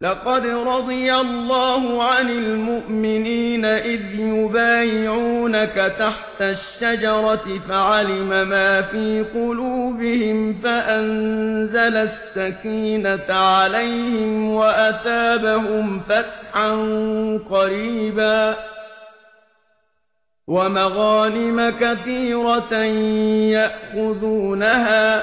لقد رضي الله عن المؤمنين إذ يبايعونك تحت الشجرة فعلم ما في قلوبهم فأنزل السكينة عليهم وأتابهم فتحا قريبا ومغانم كثيرة يأخذونها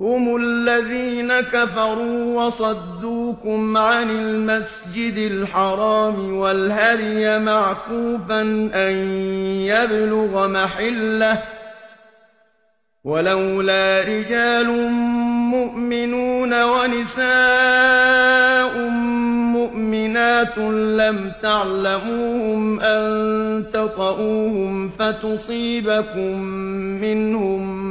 هم الذين كفروا وصدوكم عن المسجد الحرام والهري معكوفا أن يبلغ محله ولولا رجال مؤمنون ونساء مؤمنات لم تعلموهم أن تطؤوهم فتصيبكم منهم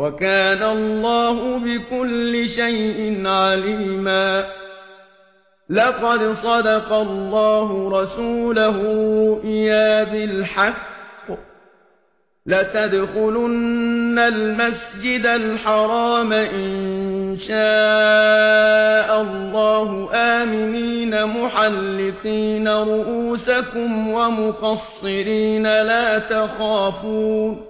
وكان الله بكل شيء عليما. لقد صدق الله رسوله رؤيا بالحق. لتدخلن المسجد الحرام إن شاء الله آمنين محلقين رؤوسكم ومقصرين لا تخافون.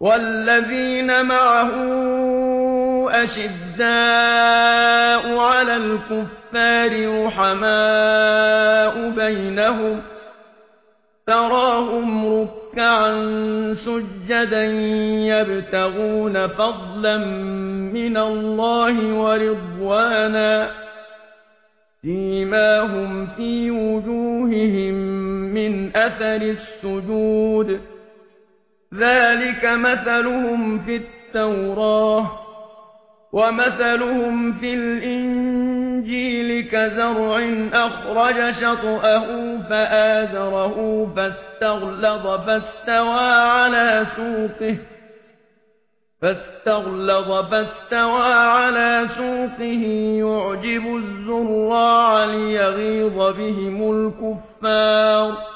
والذين معه أشداء على الكفار رحماء بينهم تراهم ركعا سجدا يبتغون فضلا من الله ورضوانا فيما هم في وجوههم من أثر السجود. ذلك مثلهم في التوراة ومثلهم في الإنجيل كزرع أخرج شطأه فآذره فاستغلظ فاستوى على سوقه فاستغلظ فاستوى على سوقه يعجب الزراع ليغيظ بهم الكفار